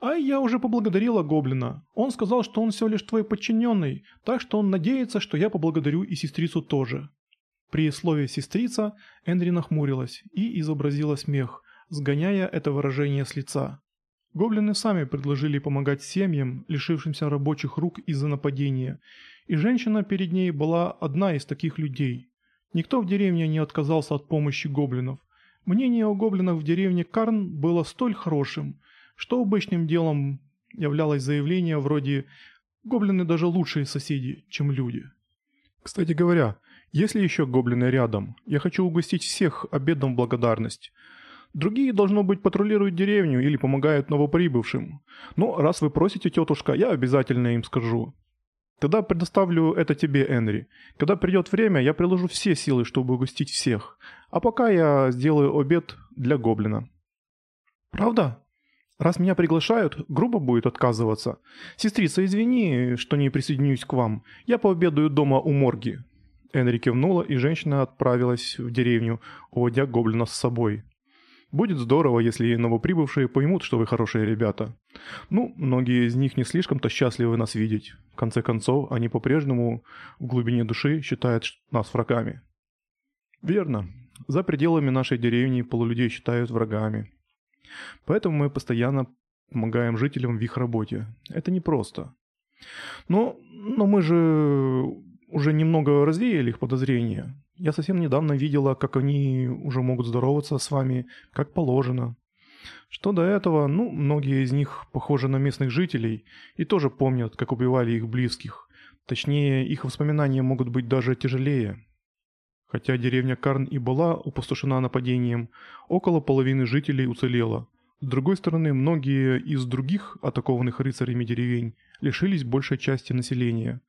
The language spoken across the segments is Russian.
«А я уже поблагодарила Гоблина. Он сказал, что он всего лишь твой подчиненный, так что он надеется, что я поблагодарю и сестрицу тоже». При слове «сестрица» Энри нахмурилась и изобразила смех, сгоняя это выражение с лица. Гоблины сами предложили помогать семьям, лишившимся рабочих рук из-за нападения, и женщина перед ней была одна из таких людей. Никто в деревне не отказался от помощи гоблинов. Мнение о гоблинах в деревне Карн было столь хорошим, что обычным делом являлось заявление вроде «гоблины даже лучшие соседи, чем люди». Кстати говоря, если еще гоблины рядом, я хочу угостить всех обедом в благодарность. Другие, должно быть, патрулируют деревню или помогают новоприбывшим. Но раз вы просите, тетушка, я обязательно им скажу. Тогда предоставлю это тебе, Энри. Когда придет время, я приложу все силы, чтобы угостить всех. А пока я сделаю обед для гоблина. Правда? Раз меня приглашают, грубо будет отказываться. Сестрица, извини, что не присоединюсь к вам. Я пообедаю дома у морги. Энри кивнула, и женщина отправилась в деревню, уводя гоблина с собой. Будет здорово, если новоприбывшие поймут, что вы хорошие ребята. Ну, многие из них не слишком-то счастливы нас видеть. В конце концов, они по-прежнему в глубине души считают нас врагами. Верно. За пределами нашей деревни полулюдей считают врагами. Поэтому мы постоянно помогаем жителям в их работе. Это непросто. Но, но мы же уже немного развеяли их подозрения. Я совсем недавно видела, как они уже могут здороваться с вами, как положено. Что до этого, ну, многие из них похожи на местных жителей и тоже помнят, как убивали их близких. Точнее, их воспоминания могут быть даже тяжелее. Хотя деревня Карн и была опустошена нападением, около половины жителей уцелело. С другой стороны, многие из других атакованных рыцарями деревень лишились большей части населения.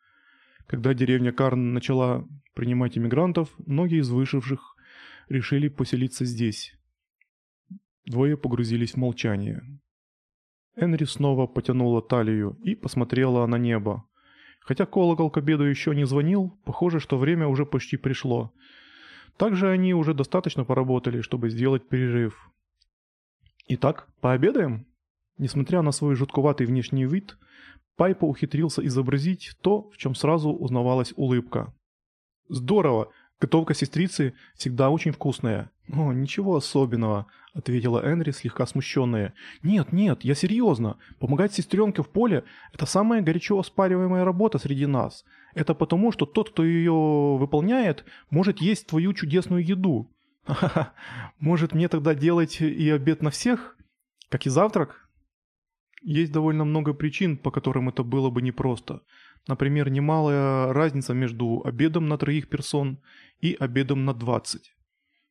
Когда деревня Карн начала принимать иммигрантов, многие из выживших решили поселиться здесь. Двое погрузились в молчание. Энри снова потянула талию и посмотрела на небо. Хотя колокол к обеду еще не звонил, похоже, что время уже почти пришло. Также они уже достаточно поработали, чтобы сделать перерыв. Итак, пообедаем? Несмотря на свой жутковатый внешний вид, Пайпа ухитрился изобразить то, в чем сразу узнавалась улыбка. «Здорово! Готовка сестрицы всегда очень вкусная». «О, ничего особенного», — ответила Энри, слегка смущенная. «Нет, нет, я серьезно. Помогать сестренке в поле — это самая горячо оспариваемая работа среди нас. Это потому, что тот, кто ее выполняет, может есть твою чудесную еду. Ха-ха, может мне тогда делать и обед на всех? Как и завтрак?» Есть довольно много причин, по которым это было бы непросто. Например, немалая разница между обедом на троих персон и обедом на 20.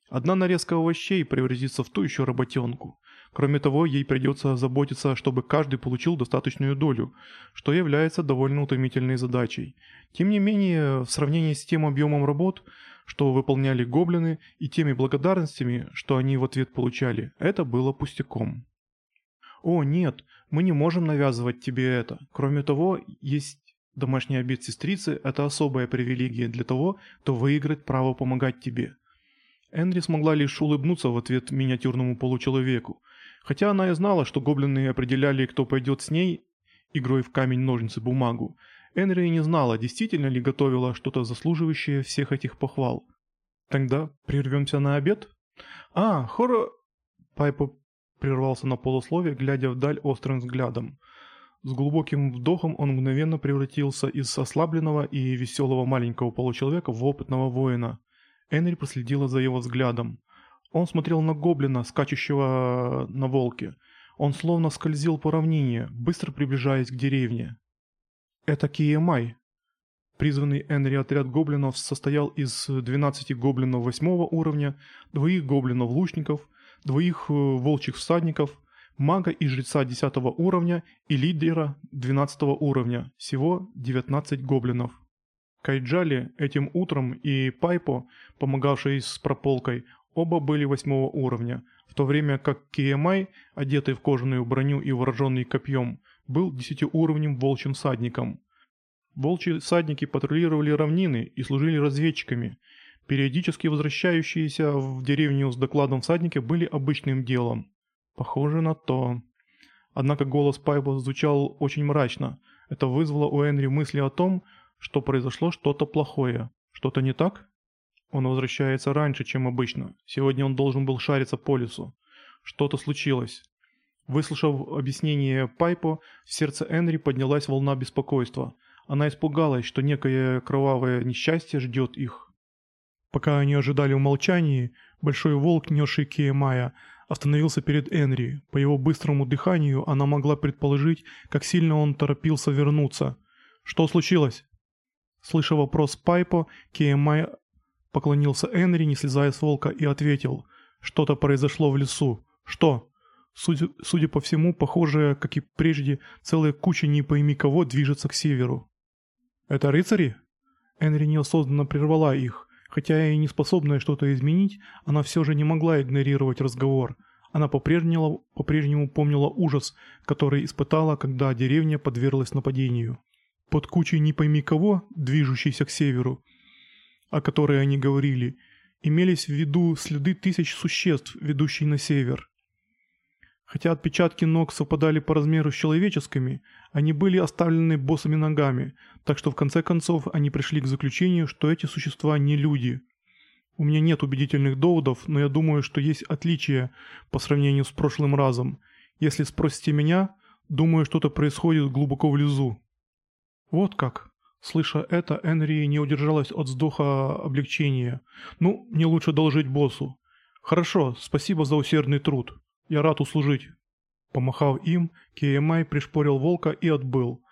Одна нарезка овощей превратится в ту еще работенку. Кроме того, ей придется заботиться, чтобы каждый получил достаточную долю, что является довольно утомительной задачей. Тем не менее, в сравнении с тем объемом работ, что выполняли гоблины, и теми благодарностями, что они в ответ получали, это было пустяком. «О, нет, мы не можем навязывать тебе это. Кроме того, есть домашний обед сестрицы – это особая привилегия для того, кто выиграет право помогать тебе». Энри смогла лишь улыбнуться в ответ миниатюрному получеловеку. Хотя она и знала, что гоблины определяли, кто пойдет с ней, игрой в камень-ножницы-бумагу, Энри не знала, действительно ли готовила что-то заслуживающее всех этих похвал. «Тогда прервемся на обед?» «А, хоро...» Пайпа прервался на полусловие, глядя вдаль острым взглядом. С глубоким вдохом он мгновенно превратился из ослабленного и веселого маленького получеловека в опытного воина. Энри проследила за его взглядом. Он смотрел на гоблина, скачущего на волке. Он словно скользил по равнине, быстро приближаясь к деревне. «Это Киемай». Призванный Энри отряд гоблинов состоял из 12 гоблинов 8 уровня, двоих гоблинов-лучников, двоих э, волчьих всадников, мага и жреца 10 уровня и лидера 12 уровня, всего 19 гоблинов. Кайджали этим утром и Пайпо, помогавший с прополкой, оба были 8 уровня, в то время как Киемай, одетый в кожаную броню и вооруженный копьем, был 10 уровнем волчьим всадником. Волчьи всадники патрулировали равнины и служили разведчиками – Периодически возвращающиеся в деревню с докладом всадники были обычным делом. Похоже на то. Однако голос Пайпа звучал очень мрачно. Это вызвало у Энри мысли о том, что произошло что-то плохое. Что-то не так? Он возвращается раньше, чем обычно. Сегодня он должен был шариться по лесу. Что-то случилось. Выслушав объяснение Пайпо, в сердце Энри поднялась волна беспокойства. Она испугалась, что некое кровавое несчастье ждет их. Пока они ожидали умолчаний, большой волк, несший Киемая, остановился перед Энри. По его быстрому дыханию она могла предположить, как сильно он торопился вернуться. «Что случилось?» Слыша вопрос Пайпо, Киемай поклонился Энри, не слезая с волка, и ответил «Что-то произошло в лесу. Что?» Судя, судя по всему, похоже, как и прежде, целая куча не пойми кого движется к северу. «Это рыцари?» Энри неосознанно прервала их. Хотя и не способная что-то изменить, она все же не могла игнорировать разговор. Она по-прежнему, по-прежнему помнила ужас, который испытала, когда деревня подверглась нападению. Под кучей не пойми кого, движущейся к северу, о которой они говорили, имелись в виду следы тысяч существ, ведущие на север. Хотя отпечатки ног совпадали по размеру с человеческими, они были оставлены босыми ногами, так что в конце концов они пришли к заключению, что эти существа не люди. У меня нет убедительных доводов, но я думаю, что есть отличия по сравнению с прошлым разом. Если спросите меня, думаю, что-то происходит глубоко внизу. Вот как. Слыша это, Энри не удержалась от вздоха облегчения. Ну, мне лучше должить боссу. Хорошо, спасибо за усердный труд. Я рад услужить». Помахав им, Киемай пришпорил волка и отбыл.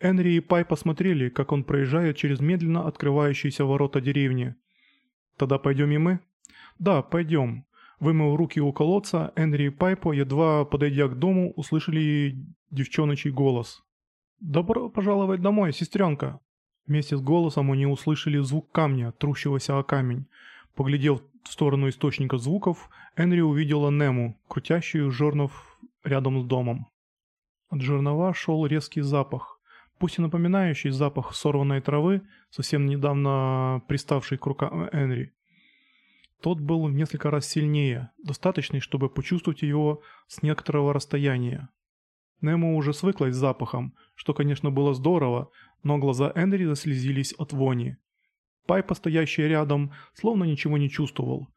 Энри и Пай посмотрели, как он проезжает через медленно открывающиеся ворота деревни. «Тогда пойдем и мы?» «Да, пойдем». Вымыв руки у колодца, Энри и Пайпо, едва подойдя к дому, услышали девчоночий голос. «Добро пожаловать домой, сестренка!» Вместе с голосом они услышали звук камня, трущегося о камень. Поглядев в сторону источника звуков, Энри увидела Нему, крутящую жернов рядом с домом. От жернова шел резкий запах, пусть и напоминающий запах сорванной травы, совсем недавно приставший к рукам Энри. Тот был в несколько раз сильнее, достаточный, чтобы почувствовать его с некоторого расстояния. Нему уже свыклась с запахом, что, конечно, было здорово, но глаза Энри заслезились от вони. Пайпа, стоящий рядом, словно ничего не чувствовал.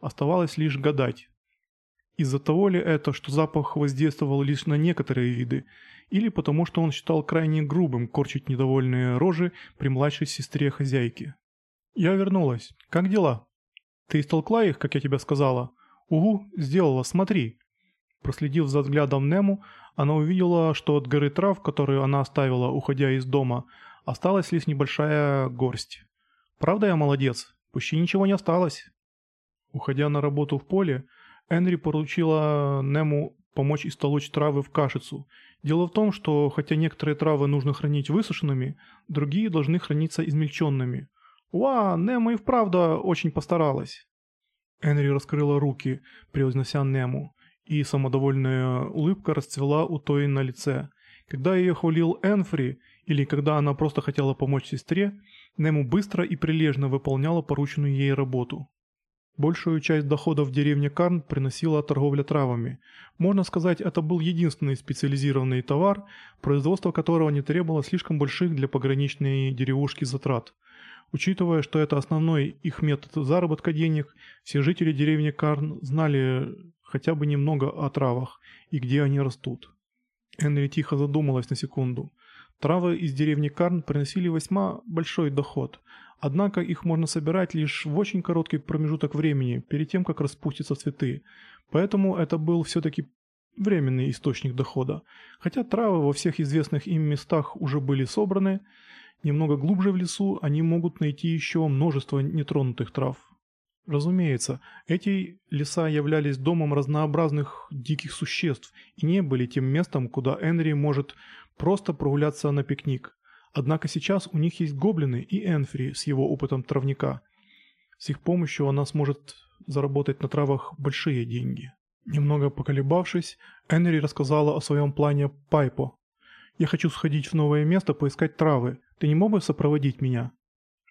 Оставалось лишь гадать. Из-за того ли это, что запах воздействовал лишь на некоторые виды, или потому что он считал крайне грубым корчить недовольные рожи при младшей сестре хозяйки. «Я вернулась. Как дела?» «Ты истолкла их, как я тебе сказала?» «Угу, сделала, смотри». Проследив за взглядом Нему, она увидела, что от горы трав, которую она оставила, уходя из дома, осталась лишь небольшая горсть. Правда я молодец? Почти ничего не осталось. Уходя на работу в поле, Энри поручила Нему помочь истолочь травы в кашицу. Дело в том, что хотя некоторые травы нужно хранить высушенными, другие должны храниться измельченными. «Уа, Нему и вправду очень постаралась». Энри раскрыла руки, превознося Нему, и самодовольная улыбка расцвела у той на лице. Когда ее хвалил Энфри, или когда она просто хотела помочь сестре, Нему быстро и прилежно выполняла порученную ей работу. Большую часть доходов в деревне Карн приносила торговля травами. Можно сказать, это был единственный специализированный товар, производство которого не требовало слишком больших для пограничной деревушки затрат. Учитывая, что это основной их метод заработка денег, все жители деревни Карн знали хотя бы немного о травах и где они растут. Энри тихо задумалась на секунду. Травы из деревни Карн приносили весьма большой доход, однако их можно собирать лишь в очень короткий промежуток времени, перед тем, как распустятся цветы. Поэтому это был все-таки временный источник дохода. Хотя травы во всех известных им местах уже были собраны, немного глубже в лесу они могут найти еще множество нетронутых трав. Разумеется, эти леса являлись домом разнообразных диких существ и не были тем местом, куда Энри может просто прогуляться на пикник. Однако сейчас у них есть гоблины и Энфри с его опытом травника. С их помощью она сможет заработать на травах большие деньги. Немного поколебавшись, Энри рассказала о своем плане Пайпо. «Я хочу сходить в новое место поискать травы. Ты не мог бы сопроводить меня?»